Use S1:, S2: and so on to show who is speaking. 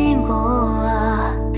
S1: 经过。啊